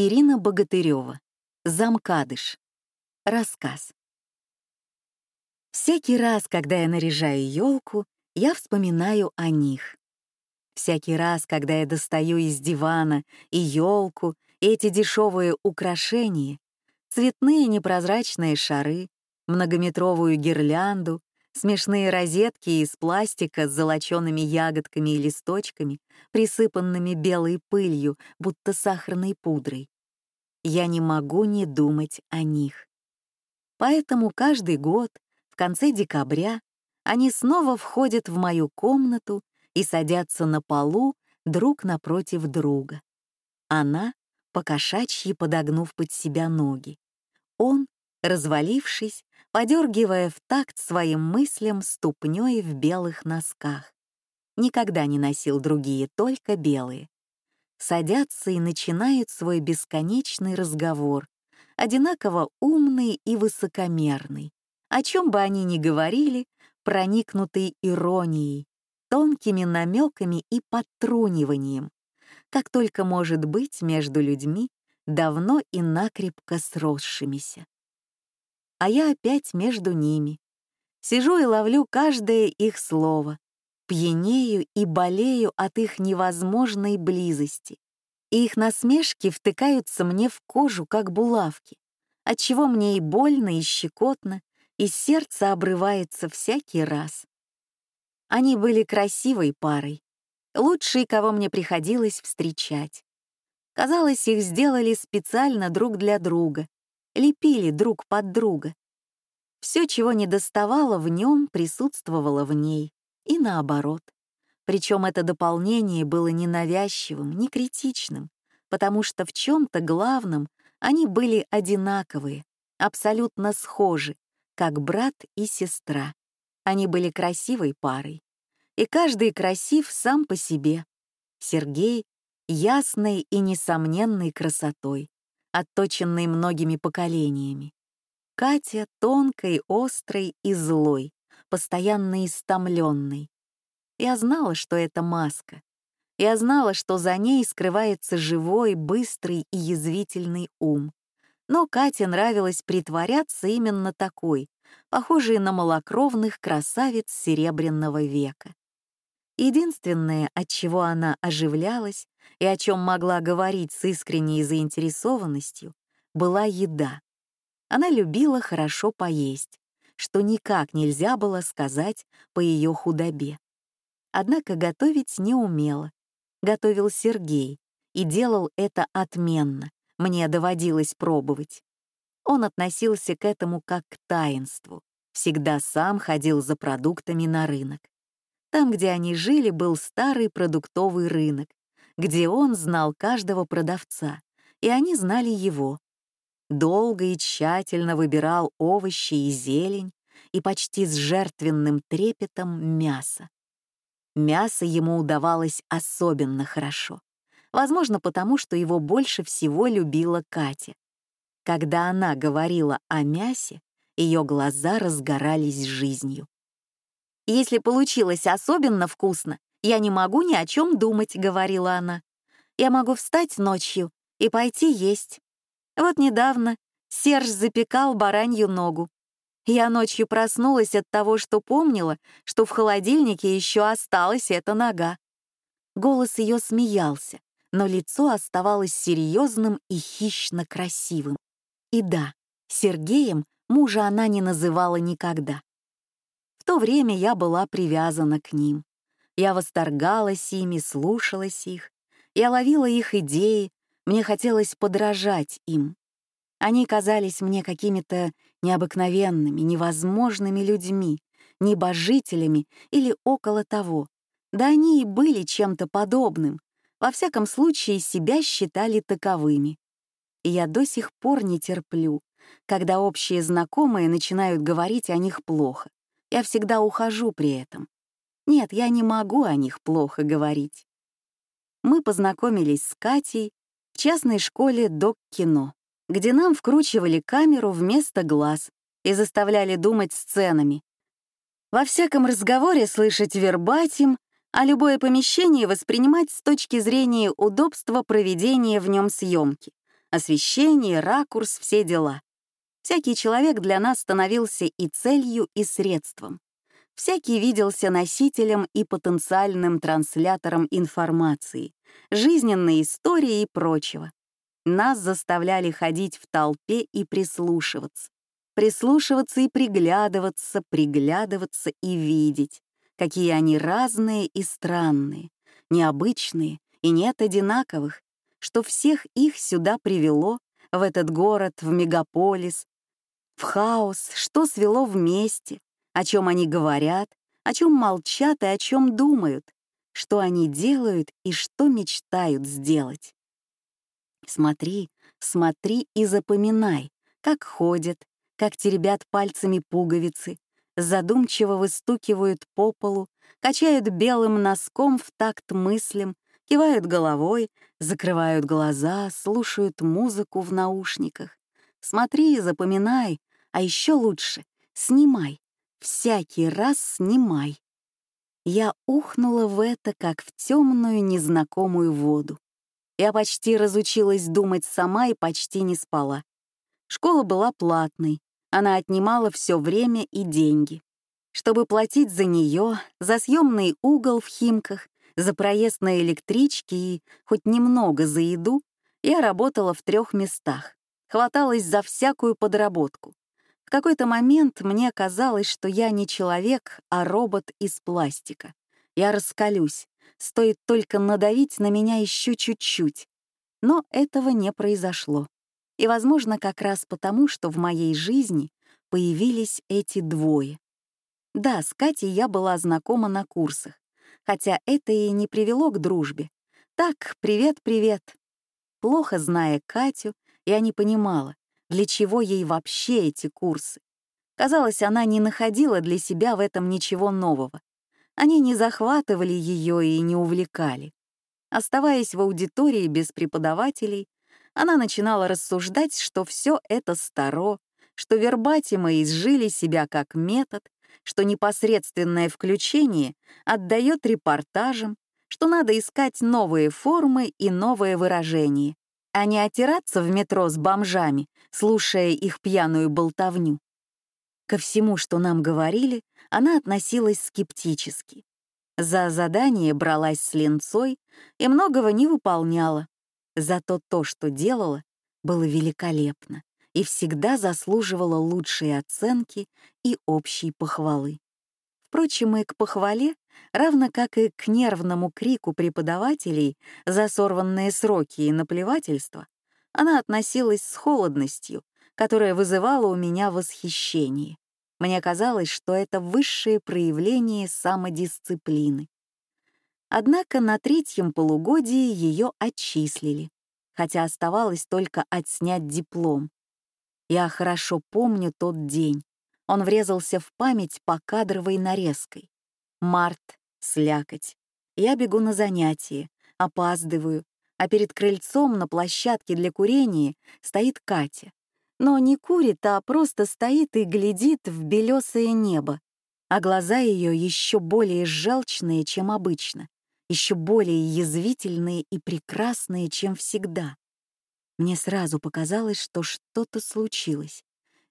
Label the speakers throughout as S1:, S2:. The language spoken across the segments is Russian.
S1: Ирина Богатырева. Замкадыш. Рассказ. Всякий раз, когда я наряжаю елку, я вспоминаю о них. Всякий раз, когда я достаю из дивана и елку, эти дешевые украшения, цветные непрозрачные шары, многометровую гирлянду, смешные розетки из пластика с золочеными ягодками и листочками, присыпанными белой пылью, будто сахарной пудрой. Я не могу не думать о них. Поэтому каждый год, в конце декабря, они снова входят в мою комнату и садятся на полу друг напротив друга. Она, покошачьи подогнув под себя ноги. Он, развалившись, подергивая в такт своим мыслям ступней в белых носках. Никогда не носил другие, только белые. Садятся и начинают свой бесконечный разговор, одинаково умный и высокомерный. О чем бы они ни говорили, проникнутый иронией, тонкими намеками и подтруниванием, как только может быть между людьми, давно и накрепко сросшимися а я опять между ними. Сижу и ловлю каждое их слово, пьянею и болею от их невозможной близости. И их насмешки втыкаются мне в кожу, как булавки, отчего мне и больно, и щекотно, и сердце обрывается всякий раз. Они были красивой парой, лучшие, кого мне приходилось встречать. Казалось, их сделали специально друг для друга, лепили друг под друга. Все, чего не доставало в нем, присутствовало в ней, и наоборот. Причем это дополнение было не навязчивым, не критичным, потому что в чем-то главном они были одинаковые, абсолютно схожи, как брат и сестра. Они были красивой парой. И каждый красив сам по себе. Сергей — ясной и несомненной красотой, отточенной многими поколениями. Катя тонкой, острой и злой, постоянно истомленной. Я знала, что это маска. Я знала, что за ней скрывается живой, быстрый и язвительный ум. Но Кате нравилось притворяться именно такой, похожей на малокровных красавиц Серебряного века. Единственное, от чего она оживлялась и о чем могла говорить с искренней заинтересованностью, была еда. Она любила хорошо поесть, что никак нельзя было сказать по ее худобе. Однако готовить не умела. Готовил Сергей и делал это отменно, мне доводилось пробовать. Он относился к этому как к таинству, всегда сам ходил за продуктами на рынок. Там, где они жили, был старый продуктовый рынок, где он знал каждого продавца, и они знали его. Долго и тщательно выбирал овощи и зелень, и почти с жертвенным трепетом мясо. Мясо ему удавалось особенно хорошо. Возможно, потому что его больше всего любила Катя. Когда она говорила о мясе, ее глаза разгорались жизнью. «Если получилось особенно вкусно, я не могу ни о чем думать», — говорила она. «Я могу встать ночью и пойти есть. Вот недавно Серж запекал баранью ногу. Я ночью проснулась от того, что помнила, что в холодильнике еще осталась эта нога. Голос ее смеялся, но лицо оставалось серьезным и хищно красивым. И да, Сергеем мужа она не называла никогда то время я была привязана к ним. Я восторгалась ими, слушалась их. Я ловила их идеи, мне хотелось подражать им. Они казались мне какими-то необыкновенными, невозможными людьми, небожителями или около того. Да они и были чем-то подобным, во всяком случае себя считали таковыми. И я до сих пор не терплю, когда общие знакомые начинают говорить о них плохо. Я всегда ухожу при этом. Нет, я не могу о них плохо говорить. Мы познакомились с Катей в частной школе док-кино, где нам вкручивали камеру вместо глаз и заставляли думать сценами. Во всяком разговоре слышать вербатим, а любое помещение воспринимать с точки зрения удобства проведения в нем съемки, Освещение, ракурс, все дела. Всякий человек для нас становился и целью, и средством. Всякий виделся носителем и потенциальным транслятором информации, жизненной истории и прочего. Нас заставляли ходить в толпе и прислушиваться. Прислушиваться и приглядываться, приглядываться и видеть, какие они разные и странные, необычные и нет одинаковых, что всех их сюда привело, в этот город, в мегаполис, в хаос, что свело вместе, о чем они говорят, о чем молчат и о чем думают, что они делают и что мечтают сделать. Смотри, смотри и запоминай, как ходят, как теребят пальцами пуговицы, задумчиво выстукивают по полу, качают белым носком в такт мыслям, кивают головой, закрывают глаза, слушают музыку в наушниках. Смотри и запоминай, а еще лучше — снимай. Всякий раз снимай. Я ухнула в это, как в темную незнакомую воду. Я почти разучилась думать сама и почти не спала. Школа была платной, она отнимала все время и деньги. Чтобы платить за нее, за съемный угол в Химках, за проезд на электричке и хоть немного за еду, я работала в трех местах, хваталась за всякую подработку. В какой-то момент мне казалось, что я не человек, а робот из пластика. Я раскалюсь, стоит только надавить на меня еще чуть-чуть. Но этого не произошло. И, возможно, как раз потому, что в моей жизни появились эти двое. Да, с Катей я была знакома на курсах, хотя это и не привело к дружбе. Так, привет-привет. Плохо зная Катю, я не понимала, для чего ей вообще эти курсы? Казалось, она не находила для себя в этом ничего нового. Они не захватывали ее и не увлекали. Оставаясь в аудитории без преподавателей, она начинала рассуждать, что все это старо, что вербатимы изжили себя как метод, что непосредственное включение отдает репортажам, что надо искать новые формы и новые выражения, а не отираться в метро с бомжами, слушая их пьяную болтовню. Ко всему, что нам говорили, она относилась скептически. За задание бралась с линцой и многого не выполняла. Зато то, что делала, было великолепно и всегда заслуживала лучшие оценки и общей похвалы. Впрочем, и к похвале равно как и к нервному крику преподавателей за сорванные сроки и наплевательство, она относилась с холодностью, которая вызывала у меня восхищение. Мне казалось, что это высшее проявление самодисциплины. Однако на третьем полугодии ее отчислили, хотя оставалось только отснять диплом. Я хорошо помню тот день. Он врезался в память по кадровой нарезкой. Март, слякоть. Я бегу на занятия, опаздываю, а перед крыльцом на площадке для курения стоит Катя. Но не курит, а просто стоит и глядит в белесое небо, а глаза ее еще более желчные, чем обычно, еще более язвительные и прекрасные, чем всегда. Мне сразу показалось, что что-то случилось.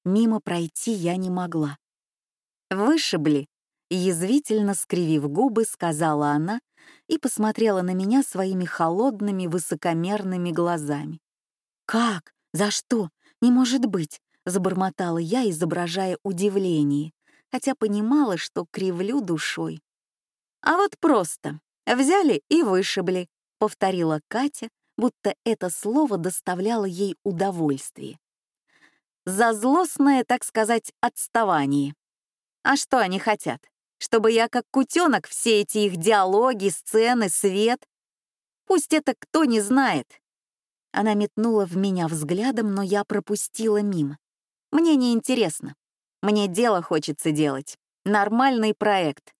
S1: Мимо пройти я не могла. «Вышибли», Язвительно скривив губы, сказала она и посмотрела на меня своими холодными, высокомерными глазами. «Как? За что? Не может быть!» — забормотала я, изображая удивление, хотя понимала, что кривлю душой. «А вот просто. Взяли и вышибли», — повторила Катя, будто это слово доставляло ей удовольствие. «За злостное, так сказать, отставание. А что они хотят? Чтобы я как кутенок все эти их диалоги, сцены, свет. Пусть это кто не знает. Она метнула в меня взглядом, но я пропустила мимо. Мне не интересно. Мне дело хочется делать. Нормальный проект.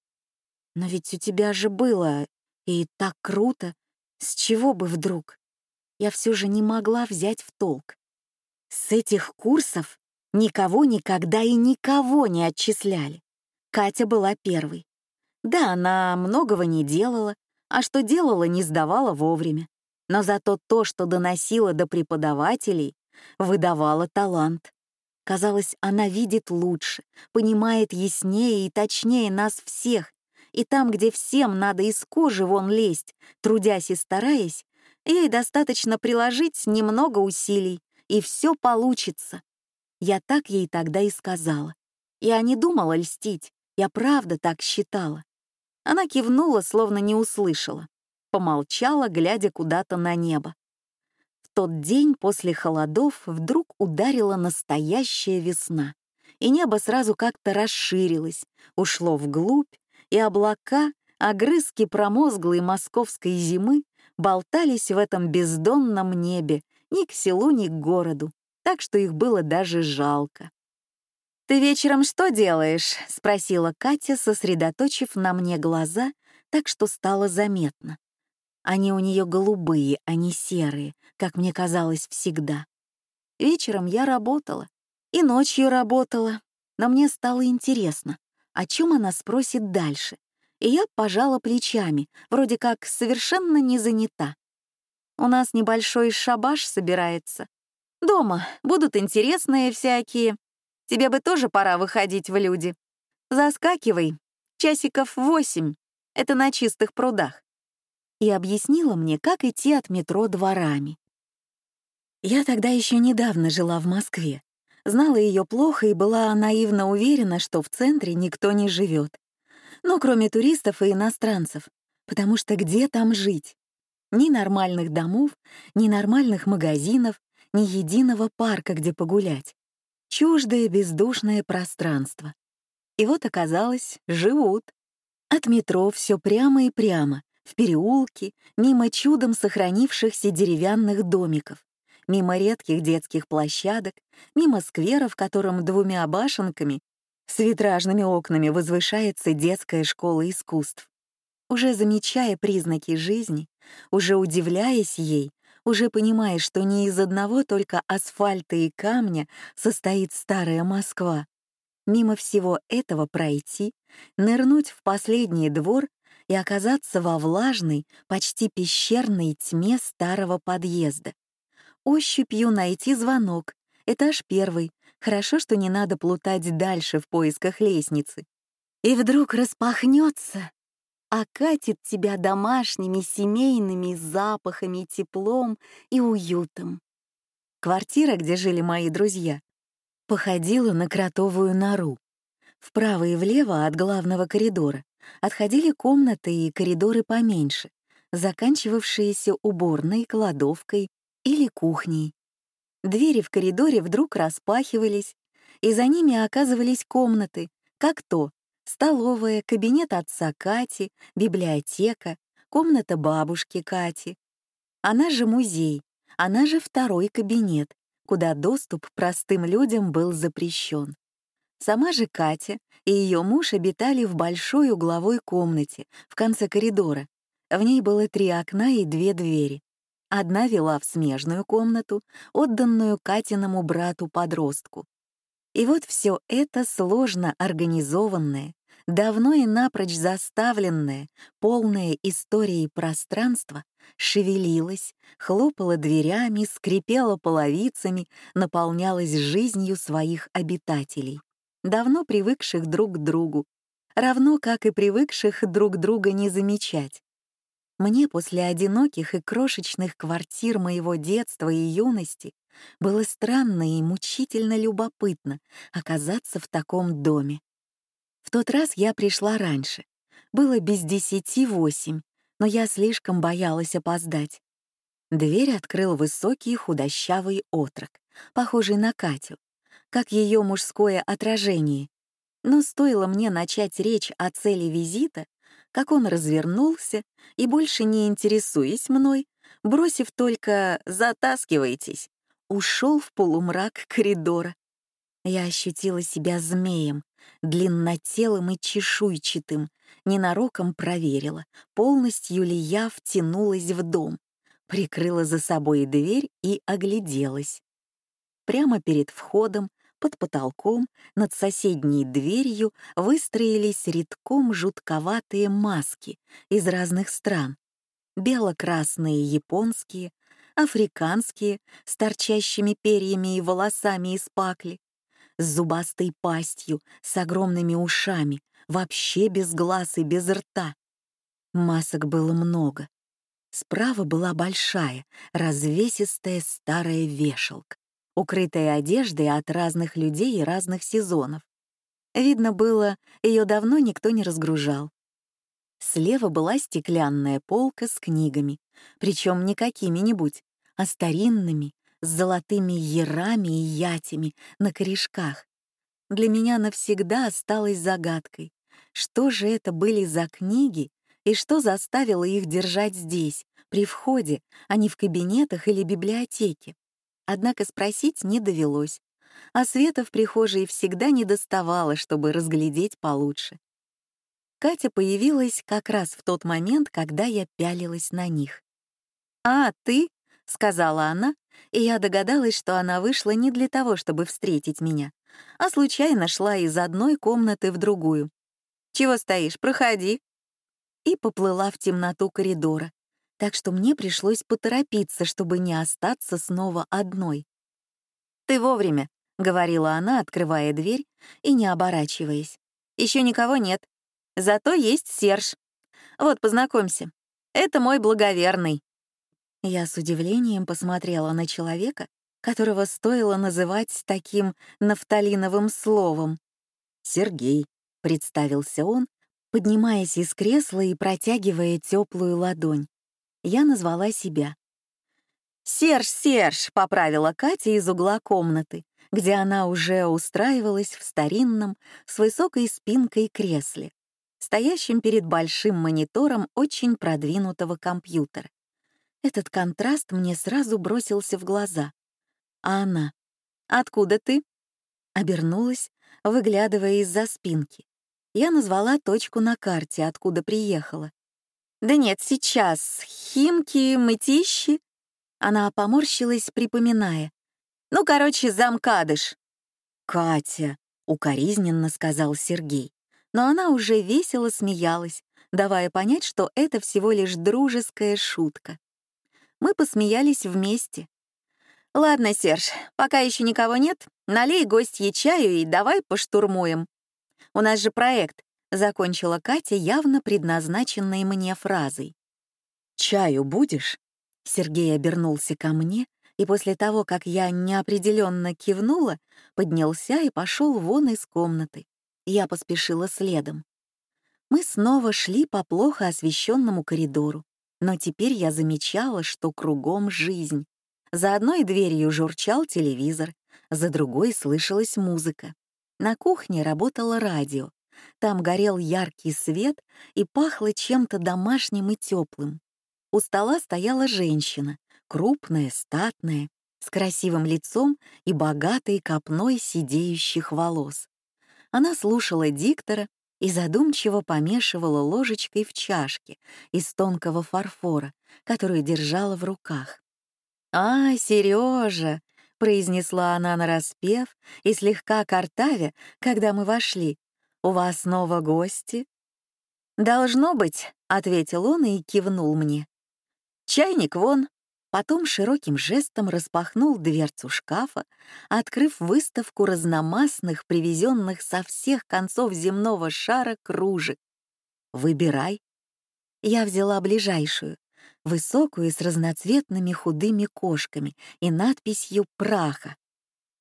S1: Но ведь у тебя же было, и так круто. С чего бы вдруг? Я все же не могла взять в толк. С этих курсов никого никогда и никого не отчисляли. Катя была первой. Да, она многого не делала, а что делала, не сдавала вовремя. но зато то, что доносило до преподавателей, выдавало талант. Казалось, она видит лучше, понимает яснее и точнее нас всех, и там, где всем надо из кожи вон лезть, трудясь и стараясь, ей достаточно приложить немного усилий, и все получится. Я так ей тогда и сказала. Я не думала льстить, я правда так считала. Она кивнула, словно не услышала. Помолчала, глядя куда-то на небо. В тот день после холодов вдруг ударила настоящая весна, и небо сразу как-то расширилось, ушло вглубь, и облака, огрызки промозглой московской зимы, болтались в этом бездонном небе ни к селу, ни к городу, так что их было даже жалко. «Ты вечером что делаешь?» — спросила Катя, сосредоточив на мне глаза, так что стало заметно. Они у нее голубые, а не серые, как мне казалось всегда. Вечером я работала. И ночью работала. Но мне стало интересно, о чем она спросит дальше. И я пожала плечами, вроде как совершенно не занята. У нас небольшой шабаш собирается. Дома будут интересные всякие. Тебе бы тоже пора выходить в люди. Заскакивай. Часиков восемь. Это на чистых прудах. И объяснила мне, как идти от метро дворами. Я тогда еще недавно жила в Москве. Знала ее плохо и была наивно уверена, что в центре никто не живет. Ну, кроме туристов и иностранцев. Потому что где там жить? Ни нормальных домов, ни нормальных магазинов, ни единого парка, где погулять чуждое бездушное пространство. И вот оказалось, живут. От метро все прямо и прямо, в переулке, мимо чудом сохранившихся деревянных домиков, мимо редких детских площадок, мимо сквера, в котором двумя башенками с витражными окнами возвышается детская школа искусств. Уже замечая признаки жизни, уже удивляясь ей, уже понимаешь, что не из одного только асфальта и камня состоит старая Москва. Мимо всего этого пройти, нырнуть в последний двор и оказаться во влажной, почти пещерной тьме старого подъезда. Ощупью найти звонок, этаж первый, хорошо, что не надо плутать дальше в поисках лестницы. И вдруг распахнется, окатит тебя домашними семейными запахами, теплом и уютом. Квартира, где жили мои друзья, походила на кротовую нору. Вправо и влево от главного коридора отходили комнаты и коридоры поменьше, заканчивавшиеся уборной, кладовкой или кухней. Двери в коридоре вдруг распахивались, и за ними оказывались комнаты, как то столовая, кабинет отца Кати, библиотека, комната бабушки Кати. Она же музей, она же второй кабинет, куда доступ простым людям был запрещен. Сама же Катя и ее муж обитали в большой угловой комнате в конце коридора. В ней было три окна и две двери. Одна вела в смежную комнату, отданную Катиному брату-подростку. И вот все это сложно организованное, давно и напрочь заставленное, полное историей пространство, шевелилось, хлопало дверями, скрипело половицами, наполнялось жизнью своих обитателей, давно привыкших друг к другу, равно как и привыкших друг друга не замечать. Мне после одиноких и крошечных квартир моего детства и юности было странно и мучительно любопытно оказаться в таком доме. В тот раз я пришла раньше. Было без десяти восемь, но я слишком боялась опоздать. Дверь открыл высокий худощавый отрок, похожий на Катю, как ее мужское отражение. Но стоило мне начать речь о цели визита, как он развернулся и, больше не интересуясь мной, бросив только «затаскивайтесь», ушел в полумрак коридора. Я ощутила себя змеем, длиннотелым и чешуйчатым, ненароком проверила, полностью ли я втянулась в дом, прикрыла за собой дверь и огляделась. Прямо перед входом, под потолком, над соседней дверью выстроились редком жутковатые маски из разных стран. бело-красные японские, африканские, с торчащими перьями и волосами из пакли, с зубастой пастью, с огромными ушами, вообще без глаз и без рта. Масок было много. Справа была большая, развесистая старая вешалка, укрытая одеждой от разных людей и разных сезонов. Видно было, ее давно никто не разгружал. Слева была стеклянная полка с книгами, причем не какими-нибудь, а старинными, с золотыми ярами и ятями на корешках. Для меня навсегда осталось загадкой, что же это были за книги и что заставило их держать здесь, при входе, а не в кабинетах или библиотеке. Однако спросить не довелось, а света в прихожей всегда не доставало, чтобы разглядеть получше. Катя появилась как раз в тот момент, когда я пялилась на них. «А, ты?» — сказала она, и я догадалась, что она вышла не для того, чтобы встретить меня, а случайно шла из одной комнаты в другую. «Чего стоишь? Проходи!» И поплыла в темноту коридора, так что мне пришлось поторопиться, чтобы не остаться снова одной. «Ты вовремя», — говорила она, открывая дверь и не оборачиваясь. Еще никого нет. Зато есть Серж. Вот, познакомься. Это мой благоверный». Я с удивлением посмотрела на человека, которого стоило называть таким нафталиновым словом. «Сергей», — представился он, поднимаясь из кресла и протягивая теплую ладонь. Я назвала себя. «Серж, Серж!» — поправила Катя из угла комнаты, где она уже устраивалась в старинном, с высокой спинкой кресле стоящим перед большим монитором очень продвинутого компьютера. Этот контраст мне сразу бросился в глаза. А она? «Откуда ты?» Обернулась, выглядывая из-за спинки. Я назвала точку на карте, откуда приехала. «Да нет, сейчас. Химки, мытищи». Она поморщилась, припоминая. «Ну, короче, замкадыш». «Катя», — укоризненно сказал Сергей но она уже весело смеялась, давая понять, что это всего лишь дружеская шутка. Мы посмеялись вместе. «Ладно, Серж, пока еще никого нет, налей гостье чаю и давай поштурмуем. У нас же проект», — закончила Катя явно предназначенной мне фразой. «Чаю будешь?» Сергей обернулся ко мне, и после того, как я неопределенно кивнула, поднялся и пошел вон из комнаты. Я поспешила следом. Мы снова шли по плохо освещенному коридору, но теперь я замечала, что кругом жизнь. За одной дверью журчал телевизор, за другой слышалась музыка. На кухне работало радио. Там горел яркий свет и пахло чем-то домашним и теплым. У стола стояла женщина, крупная, статная, с красивым лицом и богатой копной сидеющих волос. Она слушала диктора и задумчиво помешивала ложечкой в чашке из тонкого фарфора, которую держала в руках. «А, Сережа!» — произнесла она нараспев и слегка картавя, когда мы вошли. «У вас снова гости?» «Должно быть», — ответил он и кивнул мне. «Чайник вон, Потом широким жестом распахнул дверцу шкафа, открыв выставку разномастных, привезенных со всех концов земного шара кружек. «Выбирай». Я взяла ближайшую, высокую с разноцветными худыми кошками и надписью «Праха».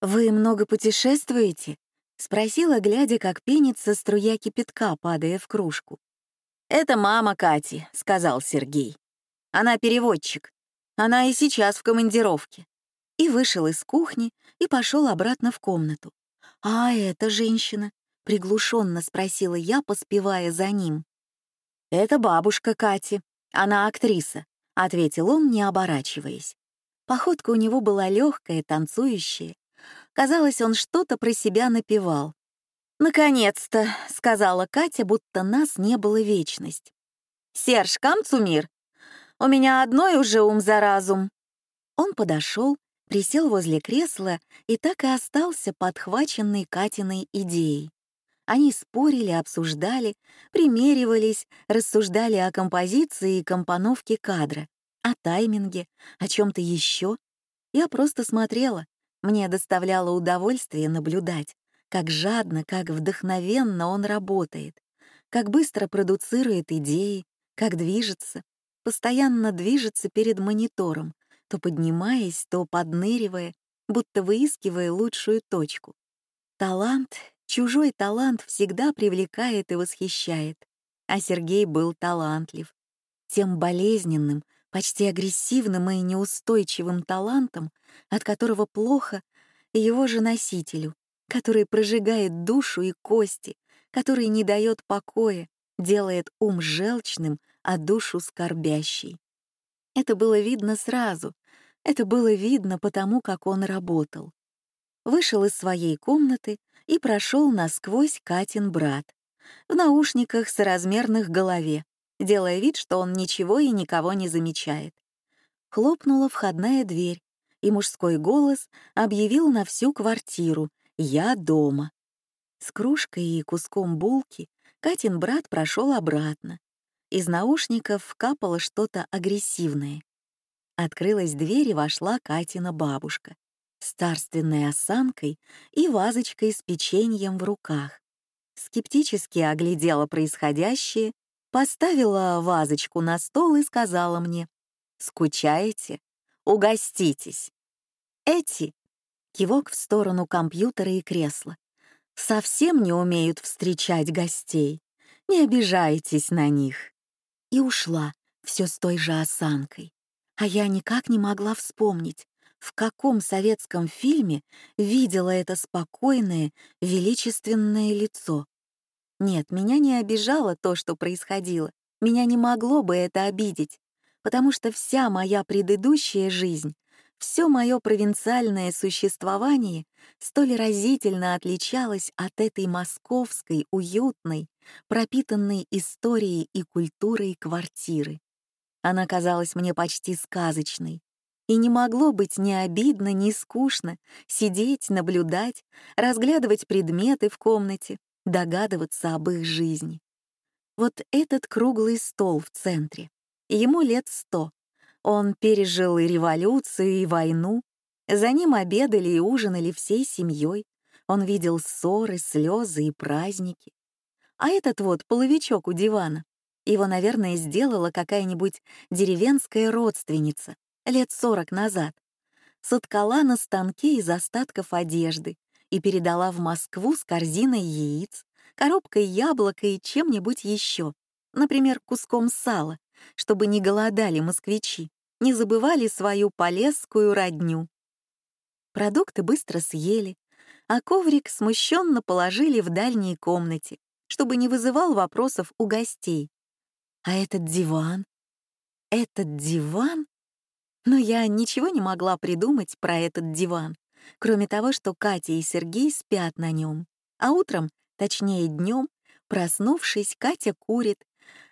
S1: «Вы много путешествуете?» — спросила, глядя, как пенится струя кипятка, падая в кружку. «Это мама Кати», — сказал Сергей. «Она переводчик. Она и сейчас в командировке. И вышел из кухни и пошел обратно в комнату. «А эта женщина?» — приглушенно спросила я, поспевая за ним. «Это бабушка Кати. Она актриса», — ответил он, не оборачиваясь. Походка у него была легкая, танцующая. Казалось, он что-то про себя напевал. «Наконец-то», — сказала Катя, будто нас не было вечность. «Серж, камцумир, у меня одной уже ум за разум». Он подошел, присел возле кресла и так и остался подхваченный Катиной идеей. Они спорили, обсуждали, примеривались, рассуждали о композиции и компоновке кадра, о тайминге, о чем-то еще. Я просто смотрела. Мне доставляло удовольствие наблюдать, как жадно, как вдохновенно он работает, как быстро продуцирует идеи, как движется, постоянно движется перед монитором, то поднимаясь, то подныривая, будто выискивая лучшую точку. Талант, чужой талант всегда привлекает и восхищает, а Сергей был талантлив. Тем болезненным, почти агрессивным и неустойчивым талантом, от которого плохо его же носителю, который прожигает душу и кости, который не дает покоя, делает ум желчным, а душу скорбящей. Это было видно сразу, это было видно потому, как он работал. Вышел из своей комнаты и прошел насквозь Катин брат, в наушниках соразмерных голове, делая вид, что он ничего и никого не замечает. Хлопнула входная дверь, и мужской голос объявил на всю квартиру «Я дома». С кружкой и куском булки Катин брат прошел обратно. Из наушников капало что-то агрессивное. Открылась дверь и вошла Катина бабушка с царственной осанкой и вазочкой с печеньем в руках. Скептически оглядела происходящее, поставила вазочку на стол и сказала мне «Скучаете? Угоститесь». Эти — кивок в сторону компьютера и кресла совсем не умеют встречать гостей. Не обижайтесь на них. И ушла, все с той же осанкой. А я никак не могла вспомнить, в каком советском фильме видела это спокойное, величественное лицо. Нет, меня не обижало то, что происходило. Меня не могло бы это обидеть, потому что вся моя предыдущая жизнь все мое провинциальное существование столь разительно отличалось от этой московской, уютной, пропитанной историей и культурой квартиры. Она казалась мне почти сказочной, и не могло быть ни обидно, ни скучно сидеть, наблюдать, разглядывать предметы в комнате, догадываться об их жизни. Вот этот круглый стол в центре. Ему лет сто, он пережил и революцию, и войну. За ним обедали и ужинали всей семьей. Он видел ссоры, слезы и праздники. А этот вот половичок у дивана. Его, наверное, сделала какая-нибудь деревенская родственница лет сорок назад. Соткала на станке из остатков одежды и передала в Москву с корзиной яиц, коробкой яблок и чем-нибудь еще, например, куском сала, чтобы не голодали москвичи не забывали свою полесскую родню. Продукты быстро съели, а коврик смущенно положили в дальней комнате, чтобы не вызывал вопросов у гостей. А этот диван? Этот диван? Но я ничего не могла придумать про этот диван, кроме того, что Катя и Сергей спят на нем, а утром, точнее днем, проснувшись, Катя курит,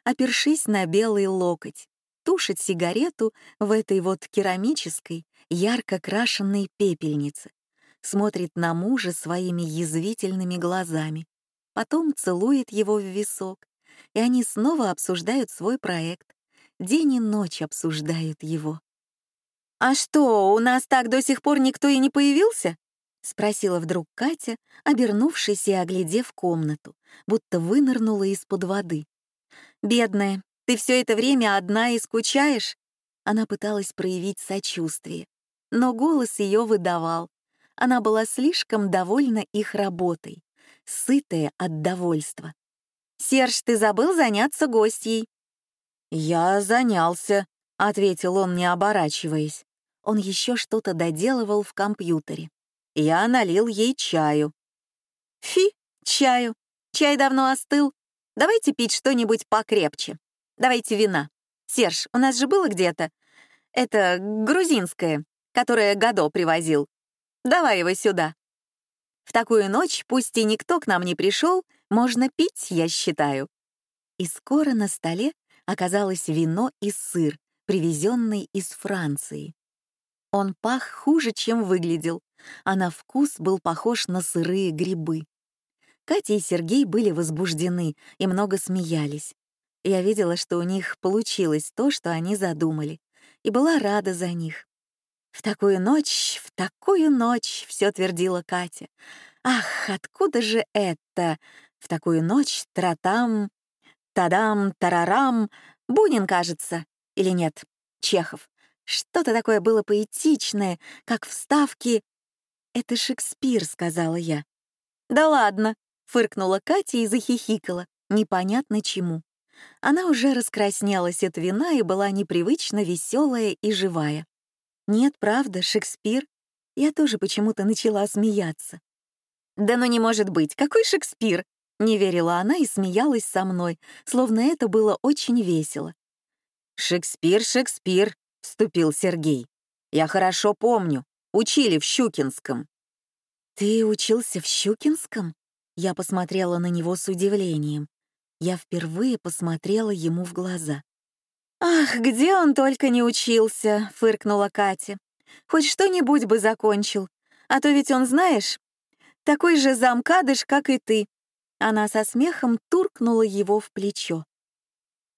S1: опершись на белый локоть, тушит сигарету в этой вот керамической, ярко крашенной пепельнице, смотрит на мужа своими язвительными глазами, потом целует его в висок, и они снова обсуждают свой проект, день и ночь обсуждают его. «А что, у нас так до сих пор никто и не появился?» — спросила вдруг Катя, обернувшись и оглядев комнату, будто вынырнула из-под воды. «Бедная, ты все это время одна и скучаешь?» Она пыталась проявить сочувствие, но голос ее выдавал. Она была слишком довольна их работой, сытая от довольства. «Серж, ты забыл заняться гостьей?» «Я занялся», — ответил он, не оборачиваясь. Он еще что-то доделывал в компьютере. Я налил ей чаю. «Фи, чаю. Чай давно остыл. Давайте пить что-нибудь покрепче». Давайте вина. Серж, у нас же было где-то. Это грузинское, которое Гадо привозил. Давай его сюда. В такую ночь, пусть и никто к нам не пришел, можно пить, я считаю. И скоро на столе оказалось вино и сыр, привезенный из Франции. Он пах хуже, чем выглядел, а на вкус был похож на сырые грибы. Катя и Сергей были возбуждены и много смеялись. Я видела, что у них получилось то, что они задумали, и была рада за них. «В такую ночь, в такую ночь», — все твердила Катя. «Ах, откуда же это? В такую ночь тратам, тадам, тарарам, Бунин, кажется. Или нет, Чехов. Что-то такое было поэтичное, как вставки. «Это Шекспир», — сказала я. «Да ладно», — фыркнула Катя и захихикала, непонятно чему. Она уже раскраснелась от вина и была непривычно веселая и живая. Нет, правда, Шекспир. Я тоже почему-то начала смеяться. «Да ну не может быть, какой Шекспир?» Не верила она и смеялась со мной, словно это было очень весело. «Шекспир, Шекспир», — вступил Сергей. «Я хорошо помню. Учили в Щукинском». «Ты учился в Щукинском?» Я посмотрела на него с удивлением. Я впервые посмотрела ему в глаза. «Ах, где он только не учился!» — фыркнула Катя. «Хоть что-нибудь бы закончил. А то ведь он, знаешь, такой же замкадыш, как и ты». Она со смехом туркнула его в плечо.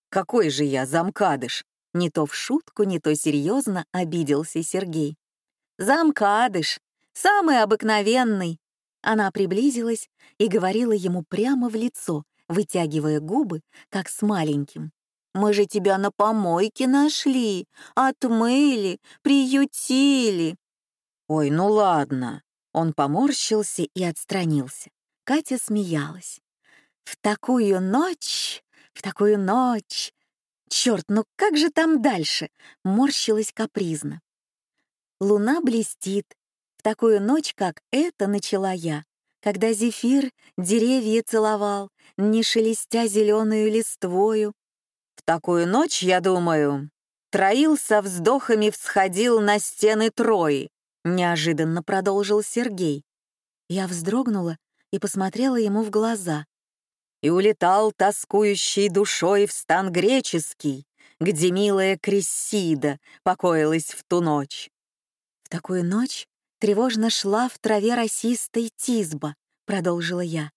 S1: «Какой же я замкадыш!» Не то в шутку, не то серьезно обиделся Сергей. «Замкадыш! Самый обыкновенный!» Она приблизилась и говорила ему прямо в лицо, вытягивая губы, как с маленьким. Мы же тебя на помойке нашли, отмыли, приютили». «Ой, ну ладно». Он поморщился и отстранился. Катя смеялась. «В такую ночь, в такую ночь!» «Черт, ну как же там дальше?» — морщилась капризно. Луна блестит. В такую ночь, как эта, начала я, когда зефир деревья целовал, не шелестя зеленую листвою, в такую ночь, я думаю, Троил вздохами всходил на стены Трои, неожиданно продолжил Сергей. Я вздрогнула и посмотрела ему в глаза. И улетал тоскующей душой в стан греческий, где милая Крессида покоилась в ту ночь. В такую ночь тревожно шла в траве росистой тизба, продолжила я.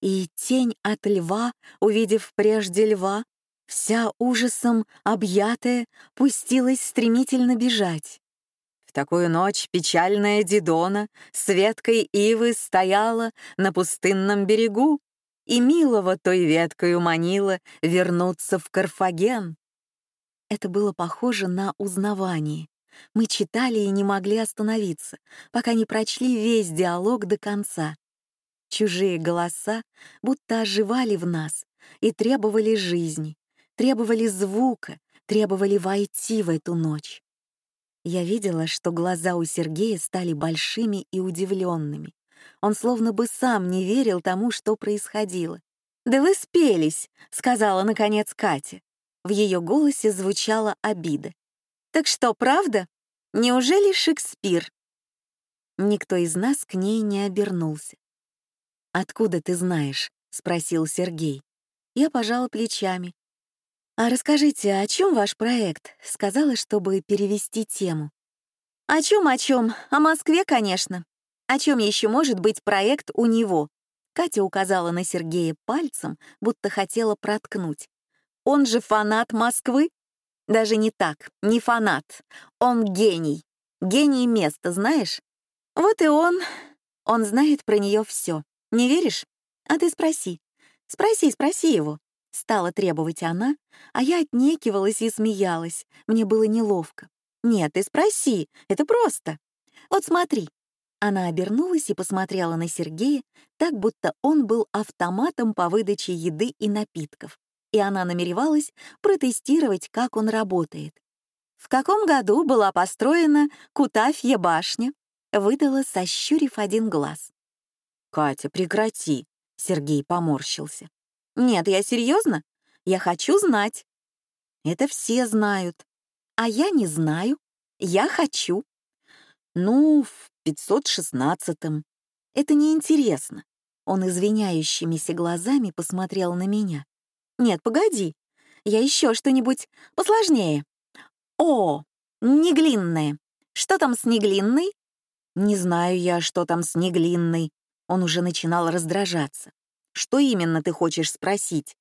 S1: И тень от льва, увидев прежде льва, вся ужасом объятая, пустилась стремительно бежать. В такую ночь печальная Дидона с веткой ивы стояла на пустынном берегу и милого той веткой уманила вернуться в Карфаген. Это было похоже на узнавание. Мы читали и не могли остановиться, пока не прочли весь диалог до конца. Чужие голоса будто оживали в нас и требовали жизни, требовали звука, требовали войти в эту ночь. Я видела, что глаза у Сергея стали большими и удивленными. Он словно бы сам не верил тому, что происходило. «Да вы спелись», — сказала, наконец, Катя. В ее голосе звучала обида. «Так что, правда? Неужели Шекспир?» Никто из нас к ней не обернулся. «Откуда ты знаешь?» — спросил Сергей. Я пожала плечами. «А расскажите, о чем ваш проект?» — сказала, чтобы перевести тему. «О чем, о чем? О Москве, конечно. О чем еще может быть проект у него?» Катя указала на Сергея пальцем, будто хотела проткнуть. «Он же фанат Москвы?» «Даже не так, не фанат. Он гений. Гений места, знаешь? Вот и он. Он знает про нее все. Не веришь? А ты спроси. Спроси, спроси его. Стала требовать она, а я отнекивалась и смеялась. Мне было неловко. «Нет, ты спроси, это просто. Вот смотри». Она обернулась и посмотрела на Сергея, так будто он был автоматом по выдаче еды и напитков, и она намеревалась протестировать, как он работает. В каком году была построена Кутафья башня? Выдала, сощурив один глаз. «Катя, прекрати!» — Сергей поморщился. Нет, я серьезно? Я хочу знать. Это все знают. А я не знаю. Я хочу. Ну, в 516-м. Это неинтересно. Он извиняющимися глазами посмотрел на меня. Нет, погоди. Я еще что-нибудь посложнее. О, неглинное. Что там с неглинной? Не знаю я, что там с неглинной. Он уже начинал раздражаться. Что именно ты хочешь спросить?»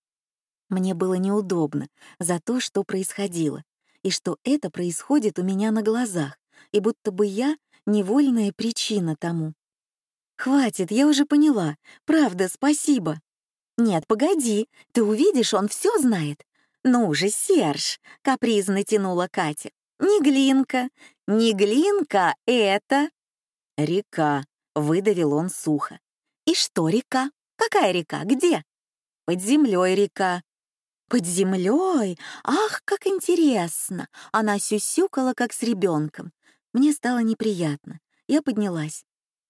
S1: Мне было неудобно за то, что происходило, и что это происходит у меня на глазах, и будто бы я — невольная причина тому. «Хватит, я уже поняла. Правда, спасибо». «Нет, погоди, ты увидишь, он все знает». «Ну же, Серж!» — капризно тянула Катя. «Не глинка, не глинка — это...» «Река», — выдавил он сухо. «И что река? Какая река? Где?» «Под землей река». «Под землей? Ах, как интересно!» Она сюсюкала, как с ребенком. Мне стало неприятно. Я поднялась.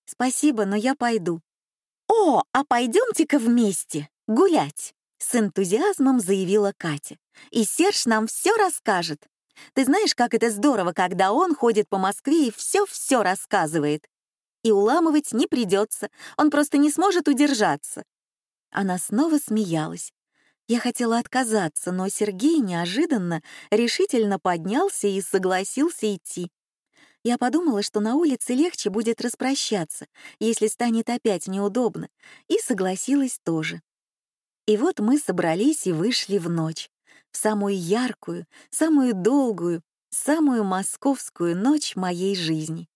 S1: «Спасибо, но я пойду». «О, а пойдемте-ка вместе гулять!» С энтузиазмом заявила Катя. «И Серж нам все расскажет. Ты знаешь, как это здорово, когда он ходит по Москве и все-все рассказывает. И уламывать не придется, он просто не сможет удержаться». Она снова смеялась. Я хотела отказаться, но Сергей неожиданно решительно поднялся и согласился идти. Я подумала, что на улице легче будет распрощаться, если станет опять неудобно, и согласилась тоже. И вот мы собрались и вышли в ночь, в самую яркую, самую долгую, самую московскую ночь моей жизни.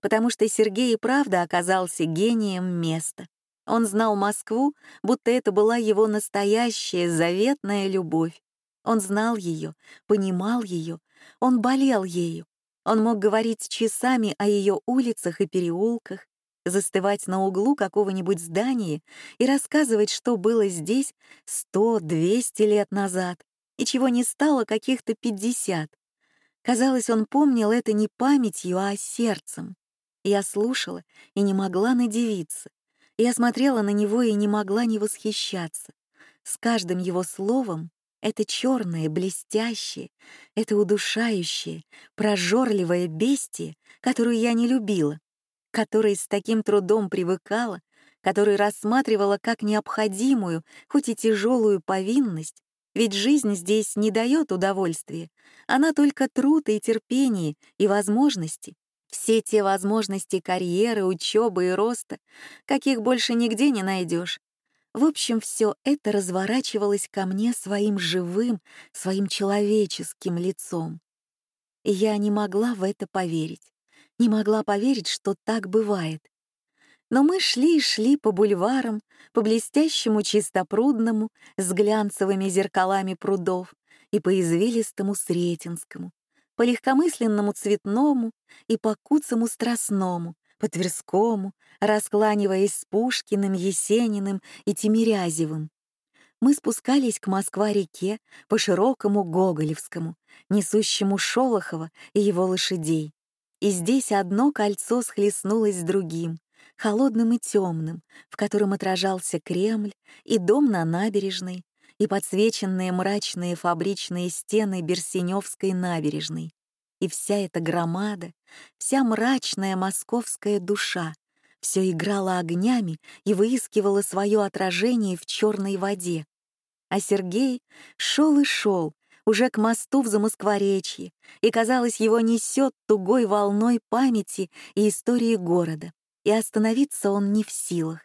S1: Потому что Сергей правда оказался гением места. Он знал Москву, будто это была его настоящая заветная любовь. Он знал ее, понимал ее, он болел ею, он мог говорить часами о ее улицах и переулках, застывать на углу какого-нибудь здания и рассказывать, что было здесь сто, двести лет назад, и чего не стало каких-то пятьдесят. Казалось, он помнил это не памятью, а сердцем. Я слушала и не могла надевиться. Я смотрела на него и не могла не восхищаться. С каждым его словом это черное, блестящее, это удушающее, прожорливое бестие, которую я не любила, которой с таким трудом привыкала, которую рассматривала как необходимую, хоть и тяжелую повинность, ведь жизнь здесь не дает удовольствия, она только труд и терпение и возможности. Все те возможности карьеры, учебы и роста, каких больше нигде не найдешь, в общем, все это разворачивалось ко мне своим живым, своим человеческим лицом. И я не могла в это поверить. Не могла поверить, что так бывает. Но мы шли и шли по бульварам, по блестящему чистопрудному, с глянцевыми зеркалами прудов, и по извилистому Сретенскому, по легкомысленному Цветному и по куцому Страстному, по Тверскому, раскланиваясь с Пушкиным, Есениным и Тимирязевым. Мы спускались к Москва-реке по широкому Гоголевскому, несущему Шолохова и его лошадей. И здесь одно кольцо схлестнулось с другим, холодным и темным, в котором отражался Кремль и дом на набережной, и подсвеченные мрачные фабричные стены Берсеневской набережной и вся эта громада, вся мрачная московская душа, все играла огнями и выискивала свое отражение в черной воде. А Сергей шел и шел, уже к мосту в Замоскворечье, и, казалось, его несет тугой волной памяти и истории города, и остановиться он не в силах.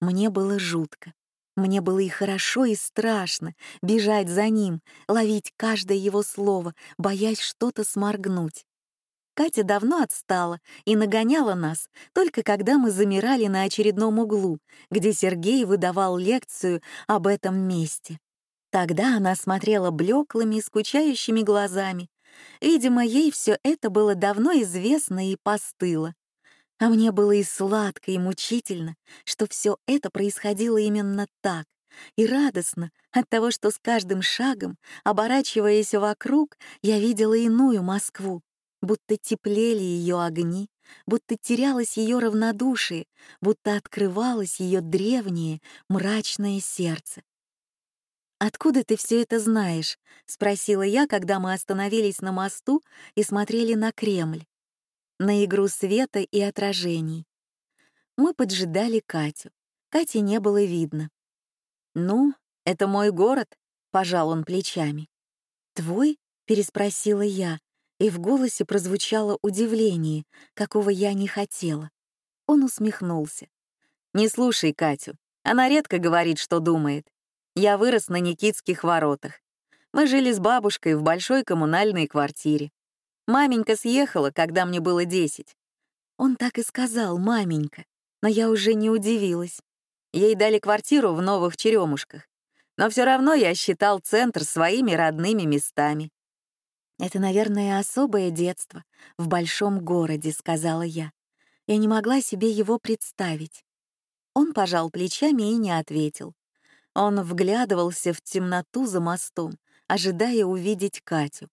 S1: Мне было жутко. Мне было и хорошо, и страшно бежать за ним, ловить каждое его слово, боясь что-то сморгнуть. Катя давно отстала и нагоняла нас, только когда мы замирали на очередном углу, где Сергей выдавал лекцию об этом месте. Тогда она смотрела блеклыми, скучающими глазами. Видимо, ей все это было давно известно и постыло. А мне было и сладко, и мучительно, что все это происходило именно так, и радостно от того, что с каждым шагом, оборачиваясь вокруг, я видела иную Москву, будто теплели ее огни, будто терялось ее равнодушие, будто открывалось ее древнее, мрачное сердце. «Откуда ты все это знаешь?» — спросила я, когда мы остановились на мосту и смотрели на Кремль на игру света и отражений. Мы поджидали Катю. Кати не было видно. «Ну, это мой город», — пожал он плечами. «Твой?» — переспросила я, и в голосе прозвучало удивление, какого я не хотела. Он усмехнулся. «Не слушай Катю. Она редко говорит, что думает. Я вырос на Никитских воротах. Мы жили с бабушкой в большой коммунальной квартире. Маменька съехала, когда мне было десять. Он так и сказал, маменька, но я уже не удивилась. Ей дали квартиру в Новых Черемушках. Но все равно я считал центр своими родными местами. «Это, наверное, особое детство в большом городе», — сказала я. Я не могла себе его представить. Он пожал плечами и не ответил. Он вглядывался в темноту за мостом, ожидая увидеть Катю.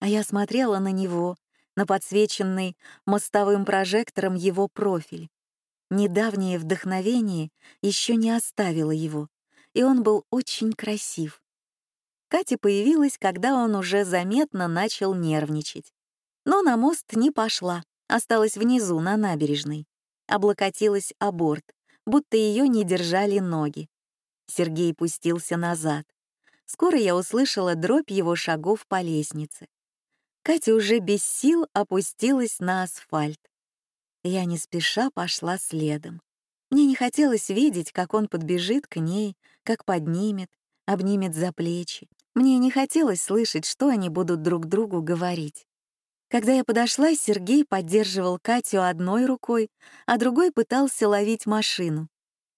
S1: А я смотрела на него, на подсвеченный мостовым прожектором его профиль. Недавнее вдохновение еще не оставило его, и он был очень красив. Катя появилась, когда он уже заметно начал нервничать. Но на мост не пошла, осталась внизу, на набережной. Облокотилась о борт, будто ее не держали ноги. Сергей пустился назад. Скоро я услышала дробь его шагов по лестнице. Катя уже без сил опустилась на асфальт. Я не спеша пошла следом. Мне не хотелось видеть, как он подбежит к ней, как поднимет, обнимет за плечи. Мне не хотелось слышать, что они будут друг другу говорить. Когда я подошла, Сергей поддерживал Катю одной рукой, а другой пытался ловить машину.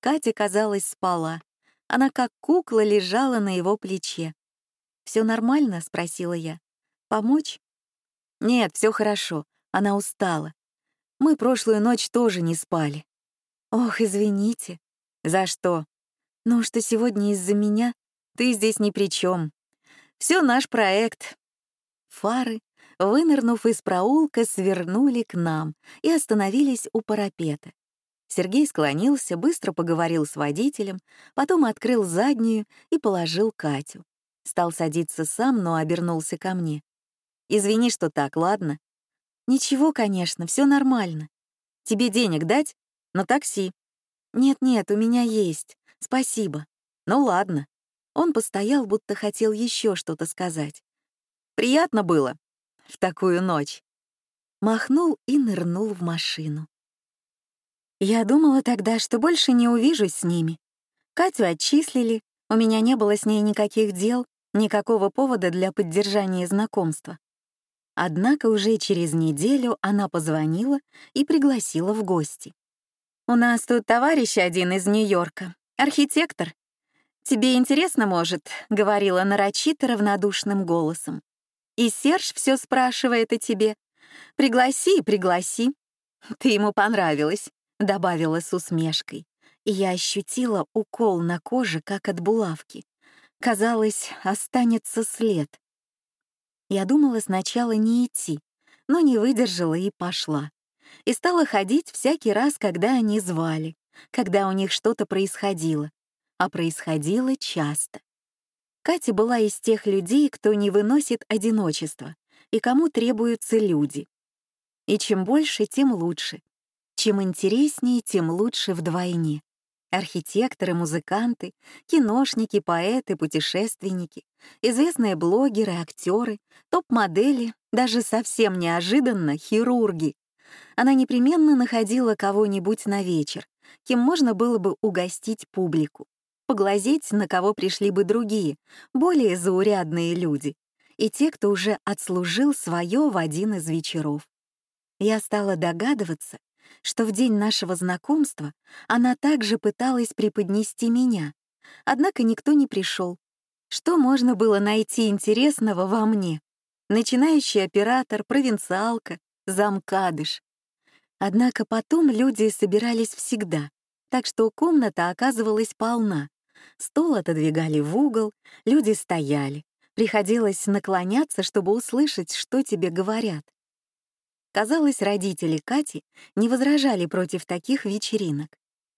S1: Катя, казалось, спала. Она как кукла лежала на его плече. Все нормально?» — спросила я. «Помочь?» «Нет, все хорошо. Она устала. Мы прошлую ночь тоже не спали». «Ох, извините». «За что?» «Ну, что сегодня из-за меня ты здесь ни при чем. Все наш проект». Фары, вынырнув из проулка, свернули к нам и остановились у парапета. Сергей склонился, быстро поговорил с водителем, потом открыл заднюю и положил Катю. Стал садиться сам, но обернулся ко мне. «Извини, что так, ладно?» «Ничего, конечно, все нормально. Тебе денег дать? На такси?» «Нет-нет, у меня есть. Спасибо». «Ну ладно». Он постоял, будто хотел еще что-то сказать. «Приятно было в такую ночь». Махнул и нырнул в машину. Я думала тогда, что больше не увижусь с ними. Катю отчислили, у меня не было с ней никаких дел, никакого повода для поддержания знакомства. Однако уже через неделю она позвонила и пригласила в гости. «У нас тут товарищ один из Нью-Йорка, архитектор. Тебе интересно, может?» — говорила нарочито равнодушным голосом. И Серж все спрашивает о тебе. Пригласи, пригласи. Ты ему понравилась, добавила с усмешкой. И я ощутила укол на коже, как от булавки. Казалось, останется след. Я думала сначала не идти, но не выдержала и пошла. И стала ходить всякий раз, когда они звали, когда у них что-то происходило. А происходило часто. Катя была из тех людей, кто не выносит одиночество и кому требуются люди. И чем больше, тем лучше. Чем интереснее, тем лучше вдвойне. Архитекторы, музыканты, киношники, поэты, путешественники, известные блогеры, актеры, топ-модели, даже совсем неожиданно хирурги. Она непременно находила кого-нибудь на вечер, кем можно было бы угостить публику поглазеть, на кого пришли бы другие, более заурядные люди, и те, кто уже отслужил свое в один из вечеров. Я стала догадываться, что в день нашего знакомства она также пыталась преподнести меня, однако никто не пришел. Что можно было найти интересного во мне? Начинающий оператор, провинциалка, замкадыш. Однако потом люди собирались всегда, так что комната оказывалась полна. Стол отодвигали в угол, люди стояли. Приходилось наклоняться, чтобы услышать, что тебе говорят. Казалось, родители Кати не возражали против таких вечеринок.